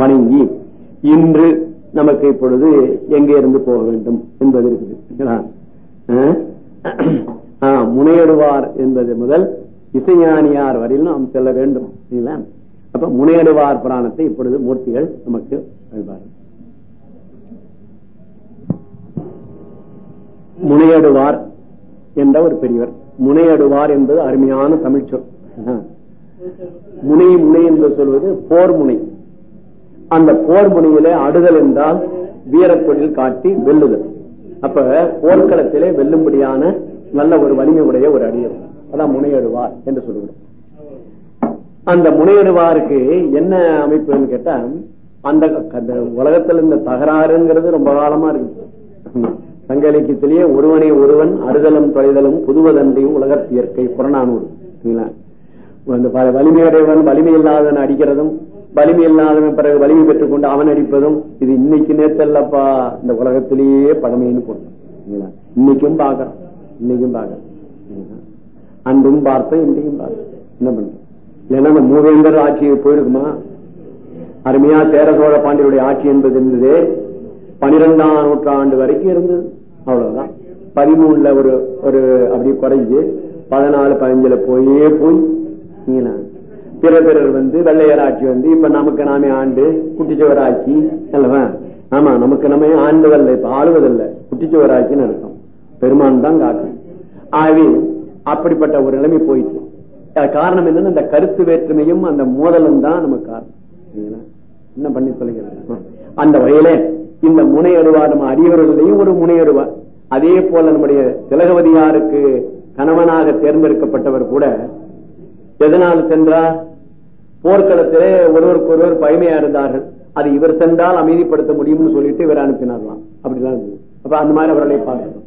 வணங்கி இன்று நமக்கு இப்பொழுது எங்கே இருந்து போக வேண்டும் என்பது இருக்குது முனையிடுவார் என்பது முதல் இசைஞானியார் வரையில் நாம் செல்ல வேண்டும் அப்ப முனையிடுவார் புராணத்தை இப்பொழுது மூர்த்திகள் நமக்கு வழிபார்கள் முனையடுவார் என்ற ஒரு பெரியவர். முனையடுவார் என்பது அருமையான தமிழ் சொல் முனை முனை என்று சொல்வது போர் முனை. அந்த போர் முனையில அடுதல் என்றால் வீரத்தொழில் காட்டி வெல்லுதல். அப்ப போர்க்களத்திலே வெல்லும்படியான நல்ல ஒரு வலிமை உடைய ஒரு அடியர் அதான் முனையடுவார் என்று சொல்லுகிறோம் அந்த முனையடுவாருக்கு என்ன அமைப்புன்னு கேட்டா அந்த உலகத்தில் இந்த தகராறுங்கிறது ரொம்ப காலமா இருக்கு சங்க இலக்கியத்திலேயே ஒருவனை ஒருவன் அறுதலும் தொலைதலும் புதுவதன்றையும் உலகத்தியற்கை புறநானூறு. வலிமையுடையவன் வலிமை இல்லாதவன் அடிக்கிறதும் வலிமை இல்லாதவன் பிறகு வலிமை பெற்றுக் கொண்டு அவன் அடிப்பதும் இது இன்னைக்கு நேத்தல்லப்பா இந்த உலகத்திலேயே பழமைன்னு போட்டோம் இன்னைக்கும் பாக்கிறோம் இன்னைக்கும் பாக்கிறோம் அன்றும் பார்த்தோம் இன்றைக்கும் பார்த்தோம். என்ன பண்றோம் ஏன்னா அந்த மூவேந்தர் ஆட்சி போயிருக்குமா? அருமையா சேர சோழ பாண்டியருடைய ஆட்சி என்பது இருந்தது பனிரெண்டாம் நூற்றாண்டு வரைக்கும் இருந்தது. அவ்வளவுதான். பதிமூணுல ஒரு ஒரு அப்படி குறைஞ்சு பதினாலு பதினஞ்சுல போயே போய் நீங்க பிற பிறர் வந்து வெள்ளையர் ஆட்சி வந்து இப்ப நமக்கு நாமே ஆண்டு குட்டிச்சுவர் ஆட்சி அல்லவா ஆமா நமக்கு நம்ம ஆண்டுதல்ல இப்ப ஆளுவதில்ல. குட்டிச்சுவர் ஆட்சின்னு அர்த்தம். பெருமான் தான் காக்கும். ஆகவே அப்படிப்பட்ட ஒரு நிலைமை போயிட்டு காரணம் என்னன்னா இந்த கருத்து வேற்றுமையும் அந்த மோதலும் தான் நமக்கு காரணம். என்ன பண்ணி சொல்லுங்க அந்த வகையில இந்த முனையருவா நம்ம அடியவர்களையும் ஒரு முனையருவா. அதே போல நம்முடைய திலகவதியாருக்கு கணவனாக தேர்ந்தெடுக்கப்பட்டவர் கூட எதனால் சென்றார் போர்க்களத்திலே ஒருவருக்கு ஒருவர் பயமையா இருந்தார்கள் அது இவர் சென்றால் அமைதிப்படுத்த முடியும்னு சொல்லிட்டு இவர் அனுப்பினார்களாம். அப்படிலாம் இருந்தது. அப்ப அந்த மாதிரி அவர்களை பார்க்கணும்.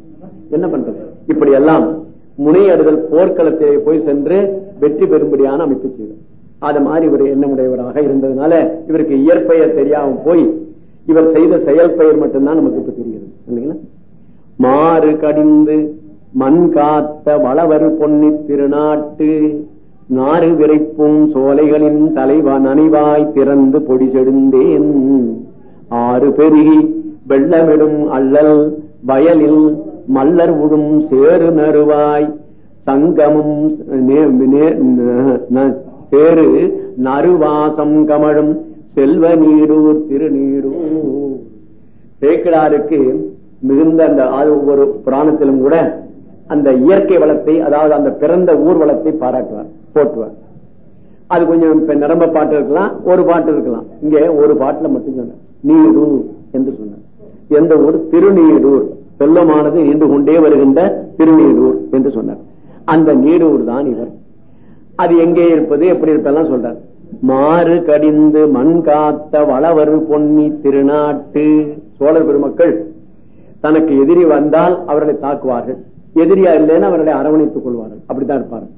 என்ன பண்றது? இப்படி எல்லாம் முனையடுதல் போர்க்களத்திலே போய் சென்று வெற்றி பெறும்படியான அமைப்பு செய்தார் அது மாதிரி இவர் எண்ணமுடையவராக இருந்ததுனால இவருக்கு இயற்பெயர் தெரியாம போய் இவர் செய்த செயல் பெயர் மட்டும்தான் நமக்கு இப்ப தெரிகிறது. இல்லைங்களா? மாறு கடிந்து மண் காத்த வளவர் பொன்னி திருநாட்டு நாறு விரைப்பும் சோலைகளின் தலைவா நனைவாய் திறந்து பொடி செடுந்தேன். ஆறு பெருகி வெள்ளமிடும் அள்ளல் வயலில் மல்லர் உடும் சேறு நறுவாய் சங்கமும் சேரு நறுவாசம் கமழும் செல்வ நீடூர் திருநீடூர். சேக்கிடாருக்கு மிகுந்த அந்த ஒரு புராணத்திலும் கூட அந்த இயற்கை வளத்தை அதாவது அந்த பிறந்த ஊர் வளத்தை பாராட்டுவார் போட்டுவார் அது கொஞ்சம் இப்ப நிரம்ப பாட்டு இருக்கலாம் ஒரு பாட்டு இருக்கலாம். இங்க ஒரு பாட்டுல மட்டும் சொன்ன நீடூர் என்று சொன்னார். எந்த ஊர்? திருநீடூர். செல்லமானது நின்று கொண்டே வருகின்ற திருநீடூர் என்று சொன்னார். அந்த நீடூர் தான் இவர். அது எங்கே இருப்பது எப்படி இருப்பதெல்லாம் சொல்றார். மாறு கடிந்து மண் காத்த வளவரு பொன்னி திருநாட்டு. சோழர் பெருமக்கள் தனக்கு எதிரி வந்தால் அவர்களை தாக்குவார்கள். எதிரியா இல்லைன்னு அவர்களை அரவணைத்துக் கொள்வார்கள். அப்படித்தான் இருப்பார்கள்.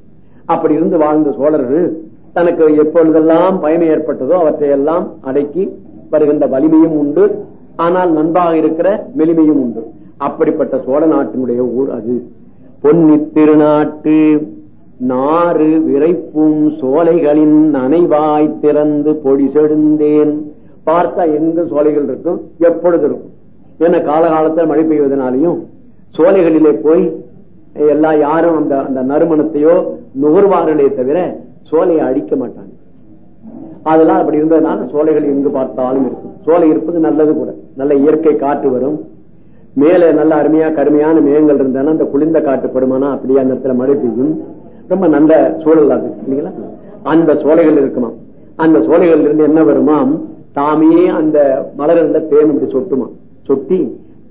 அப்படி இருந்து வாழ்ந்த சோழர்கள் தனக்கு எப்பொழுதெல்லாம் பயமை ஏற்பட்டதோ அவற்றையெல்லாம் அடக்கி வருகின்ற வலிமையும் உண்டு. ஆனால் நண்பாக இருக்கிற மெலிமையும் உண்டு. அப்படிப்பட்ட சோழ நாட்டினுடைய ஊர் அது. பொன்னி திருநாட்டு நாறு விரைப்பும் சோலைகளின் நனைவாய் திறந்து பொடி செடுந்தேன் பார்த்தா எங்க சோலைகள் இருக்கும்? எப்பொழுது இருக்கும்? ஏன்னா காலகாலத்தில் மழை பெய்வதனாலையும் சோலைகளிலே போய் எல்லா யாரும் அந்த அந்த நறுமணத்தையோ நுகர்வார்களே தவிர சோலையை அடிக்க மாட்டாங்க. அதெல்லாம் அப்படி இருந்ததுனால சோலைகள் எங்கு பார்த்தாலும் இருக்கும். சோலை இருப்பது நல்லது கூட. நல்ல இயற்கை காற்று வரும். மேல நல்ல அருமையா கருமையான மேகங்கள் இருந்தாலும் அந்த குளிர்ந்த காட்டு படுமானா அப்படியே அந்த இடத்துல மழை பெய்யும். ரொம்ப நல்ல சூழல் அது இல்லைங்களா? அந்த சோலைகள் இருக்குமா அந்த சோலைகள் இருந்து என்ன வருமாம்? தாமே அந்த மலர்கள தேன் இப்படி சொட்டுமா சொட்டி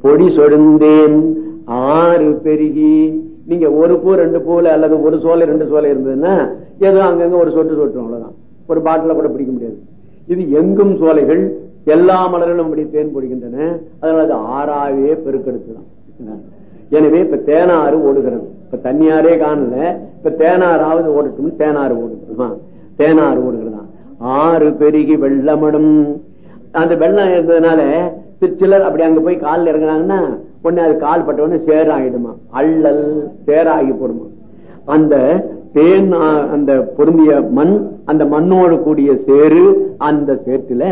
பொடி சொடுந்தேன் ஆறு பெருகி நீங்க ஒரு பூ ரெண்டு பூல அல்லது ஒரு சோலை ரெண்டு சோலை இருந்ததுன்னா ஏதோ அங்கங்க ஒரு சொட்டு சொட்டு அவ்வளவுதான். ஒரு பாட்டில கூட பிடிக்க முடியாது. இது எங்கும் சோலைகள் எல்லா மலர்களும் அப்படி தேன் பொடிக்கின்றன அதனால அது ஆறாவே பெருக்கெடுத்துதான். எனவே இப்ப தேனாறு ஓடுகிறது. இப்ப தண்ணியாரே காணல. இப்ப தேனாறாவது ஓடட்டும் தேனாறு ஓடுகிறது தேனாறு ஓடுகிறதா? ஆறு பெருகி வெள்ளமடும். அந்த வெள்ளம் இருந்ததுனால சிலர் அப்படி அங்க போய் காலில் இறங்குனாங்கன்னா உடனே அது கால் பட்ட உடனே அள்ளல் சேராகி போடுமா? அந்த தேன் அந்த பொருந்திய மண் அந்த மண்ணோடு கூடிய சேரு அந்த சேற்றுல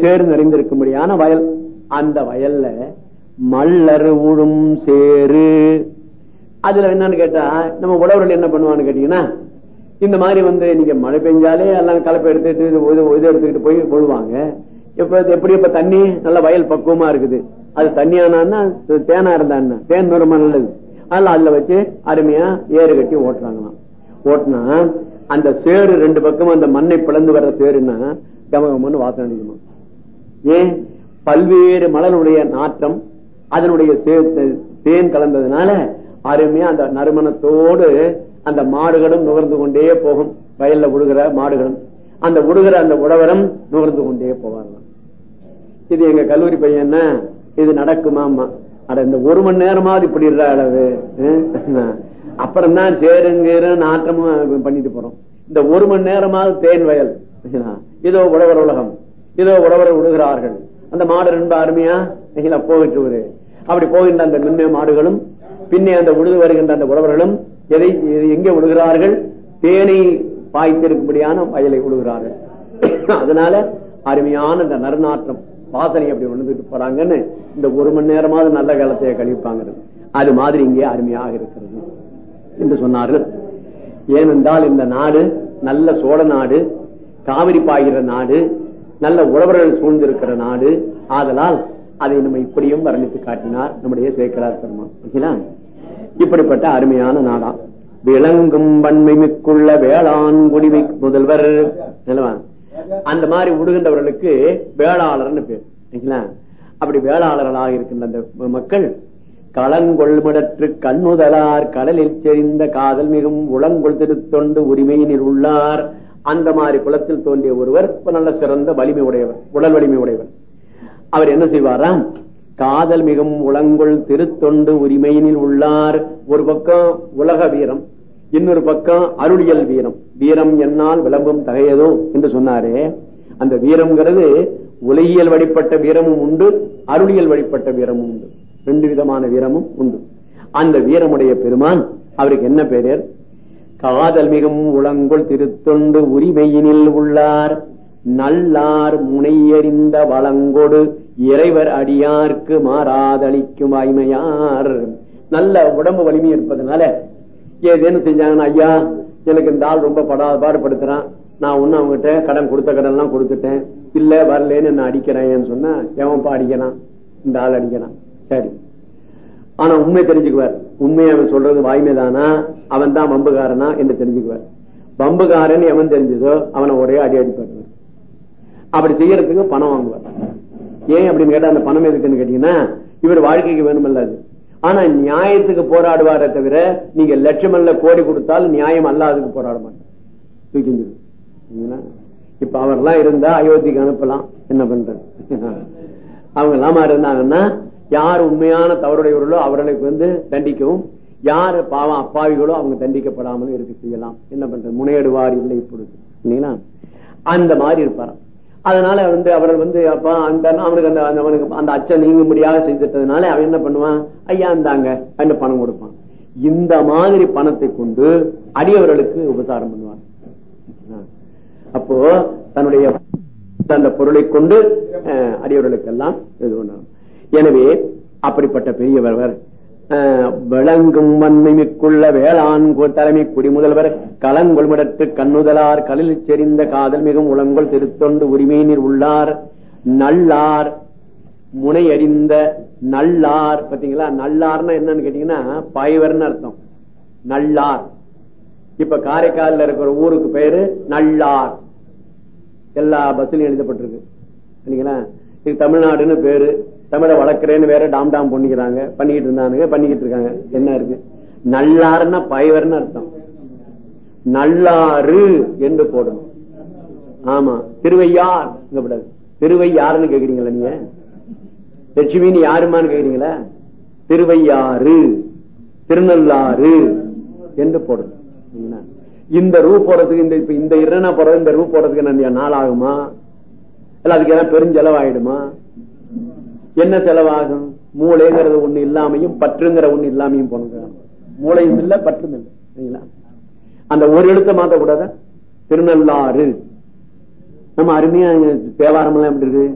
சேறு நிறைந்திருக்கும்படியான வயல். அந்த வயல்ல மல்லர் உழும் சேரு அதுல என்னன்னு கேட்டா நம்ம உழவர்கள் என்ன பண்ணுவான்னு கேட்டீங்கன்னா இந்த மாதிரி வந்து நீங்க மழை பெஞ்சாலே எல்லாம் கலப்பை எடுத்துட்டு இது எடுத்துக்கிட்டு போய் போடுவாங்க இப்ப எப்படி இப்ப தண்ணி நல்ல வயல் பக்குவமா இருக்குது. அது தண்ணியானா தேனா இருந்தா தேன் ரொம்ப நல்லது. அதனால அதுல வச்சு அருமையா ஏறு கட்டி ஓட்டுறாங்களாம். ஓட்டுனா அந்த சேரு ரெண்டு பக்கமும் அந்த மண்ணை பிளந்து வர்ற சேருன்னா கமகமன்னு வாசனை அடிக்குமா? ஏன்? பல்வேறு மலனுடைய நாற்றம் அதனுடைய தேன் கலந்ததுனால அருமையா அந்த நறுமணத்தோடு அந்த மாடுகளும் நுகர்ந்து கொண்டே போகும். வயல்ல விடுகிற மாடுகளும். அந்த விடுகிற அந்த உழவரம் நுகர்ந்து கொண்டே போவார்களாம். இது எங்க கல்லூரி பையன் இது நடக்குமாமா அட இந்த ஒரு மணி நேரமாவது இப்படி அளவு அப்புறம் தான் சேருங்கிற நாட்டமும் பண்ணிட்டு போறோம். இந்த ஒரு மணி நேரமாவது தேன் வயல். இதோ உழவர் உலகம். இதோ உழவர் விடுகிறார்கள் அந்த மாடு ரொம்ப அருமையா? போகிட்டு அப்படி போகின்ற அந்த மின்மே மாடுகளும் பின்னே அந்த உழுது வருகின்ற அந்த உழவர்களும் எதை எங்கே விழுகிறார்கள் தேனை பாய்த்திருக்கும்படியான வயலை விழுகிறார்கள் அதனால அருமையான அந்த நறுநாற்றம். வாசனை அப்படி உணர்ந்துட்டு போறாங்கன்னு இந்த ஒரு மணி நேரமாவது நல்ல காலத்தைய கழிப்பாங்க அது மாதிரி இங்கே அருமையாக இருக்கிறது என்று சொன்னார்கள். ஏனென்றால் இந்த நாடு நல்ல சோழ நாடு காவிரி பாய்கிற நாடு நல்ல உழவர்கள் சூழ்ந்திருக்கிற நாடு. ஆதலால் அதை நம்ம இப்படியும் வர்ணித்து காட்டினார் நம்முடைய சேக்கரார் பெருமான் இப்படிப்பட்ட அருமையான நாடா. விளங்கும் வன்மை மிக்குள்ள வேளாண் குடிமை முதல்வர். நிலவான் அந்த மாதிரி விடுகின்றவர்களுக்கு வேளாளர்னு பேர். அப்படி வேளாளர்களாக இருக்கின்ற அந்த மக்கள் களங்கொள்மிடற்று கண்ணுதலார் கடலில் செறிந்த காதல் மிகவும் உளங்கொள் திருத்தொண்டு உரிமையினில் உள்ளார். அந்த மாதிரி குலத்தில் தோன்றிய ஒருவர் நல்ல சிறந்த வலிமை உடையவர் உடல் வலிமை உடையவர். அவர் என்ன செய்வாராம்? காதல் மிகவும் உளங்கொள் திருத்தொண்டு உரிமையினில் உள்ளார். ஒரு பக்கம் உலக வீரம் இன்னொரு பக்கம் அருளியல் வீரம். வீரம் என்னால் விளம்பும் தகையதோ என்று சொன்னாரே. அந்த வீரம்ங்கிறது உலகியல் வழிபட்ட வீரமும் உண்டு அருளியல் வழிபட்ட வீரமும் உண்டு. ரெண்டு விதமான வீரமும் உண்டு. அந்த வீரமுடைய பெருமான் அவருக்கு என்ன பெயர்? காதல் மிகவும் உளங்கொள் திருத்தொண்டு உரிமையினில் உள்ளார். நல்லார் முனையறிந்த வளங்கொடு இறைவர் அடியார்க்கு மாறாதளிக்கும் வாய்மையார். நல்ல உடம்பு வலிமை இருப்பதனால ஏதேன்னு செஞ்சாங்கன்னா ஐயா எனக்கு இந்த ஆள் ரொம்ப படா பாடுபடுத்துறான். நான் ஒண்ணு அவங்ககிட்ட கடன் கொடுத்த கடன் எல்லாம் கொடுத்துட்டேன். இல்ல வரலன்னு என்ன அடிக்கிறேன் சொன்னா எவன்ப்பா அடிக்கிறான்? இந்த ஆள் அடிக்கிறான். சரி. ஆனா உண்மை தெரிஞ்சுக்குவார். உண்மையை அவன் சொல்றது வாய்மைதானா? அவன் தான் வம்புகாரனா என்று தெரிஞ்சுக்குவார். வம்புகாரன் எவன் தெரிஞ்சதோ அவனை ஒரே அடி அடிப்படுவார் அப்படி செய்யறதுக்கு பணம் வாங்குவார். ஏன் அப்படின்னு கேட்டா அந்த பணம் எதுக்குன்னு கேட்டீங்கன்னா இவர் வாழ்க்கைக்கு வேணுமல்ல அது. ஆனா நியாயத்துக்கு போராடுவாரே தவிர நீங்க லட்சம் அல்ல கோடி கொடுத்தால் நியாயம் அல்லாதுக்கு போராட மாட்டார் தூக்கி இப்ப அவர்லாம் இருந்தா அயோத்திக்கு அனுப்பலாம். என்ன பண்றது? அவங்க இல்லாம இருந்தாங்கன்னா யார் உண்மையான தவறுடையவர்களோ அவர்களுக்கு வந்து தண்டிக்கவும் யார் பாவம் அப்பாவிகளோ அவங்க தண்டிக்கப்படாமல் இருக்க செய்யலாம். என்ன பண்றது? முனையிடுவார் இல்லை இப்பொழுது. இல்லைங்களா? அந்த மாதிரி இருப்பாராம். அதனால வந்து அவர்கள் வந்து அப்ப அந்த அவனுக்கு அந்த அவனுக்கு அந்த அச்சம் நீங்கும்படியாக செய்துட்டதுனால அவன் என்ன பண்ணுவான்? ஐயா இந்தாங்க அந்த பணம் கொடுப்பான். இந்த மாதிரி பணத்தை கொண்டு அடியவர்களுக்கு உபசாரம் பண்ணுவான். அப்போ தன்னுடைய அந்த பொருளை கொண்டு அடியவர்களுக்கு எல்லாம் இது பண்ணார் எனவே அப்படிப்பட்ட பெரியவர் விளங்கும் வன்மை மிக்குள்ள வேளாண் தலைமை குடிமுதல்வர் கலங்கொள்மிடத்து கண்ணுதலார் கடலில் செறிந்த காதல் மிகவும் உளங்கொள் திருத்தொண்டு உரிமையினர் உள்ளார். நல்லார் முனையறிந்த நல்லார் பாத்தீங்களா நல்லார்னா என்னன்னு கேட்டீங்கன்னா பைவர்னு அர்த்தம். நல்லார். இப்ப காரைக்காலில் இருக்கிற ஊருக்கு பேரு நல்லார். எல்லா பஸ்லயும் எழுதப்பட்டிருக்கு. சரிங்களா? இது தமிழ்நாடுன்னு பேரு. தமிழை வளர்க்கிறேன்னு வேற டாம் டாம் பண்ணிக்கிறாங்க. பண்ணிக்கிட்டு இருந்தானுங்க பண்ணிக்கிட்டு இருக்காங்க. என்ன இருக்கு? நல்லாருன்னா பயவர்னு அர்த்தம். நல்லாறு என்று போடணும். ஆமா. திருவையார் இங்க திருவையாருன்னு கேக்குறீங்களா நீங்க? லட்சுமின்னு யாருமான்னு கேக்குறீங்களா? திருவையாறு. திருநள்ளாறு என்று போடணும். இந்த ரூ போறதுக்கு இந்த இப்ப இந்த இரண்டா போறது இந்த ரூ போறதுக்கு நாள் ஆகுமா இல்ல அதுக்கு ஏதாவது பெருஞ்செலவாயிடுமா? என்ன செலவாகும்? மூளைங்கிறது ஒண்ணு இல்லாமையும் பற்றுங்கிற ஒண்ணு இல்லாமையும் போனது மூளையும் இல்ல பற்றும் இல்லை. அந்த ஒரு எழுத்த மாத்த கூடாத? திருநள்ளாறு. நம்ம அருமையா தேவாரம் எல்லாம் எப்படி இருக்கு?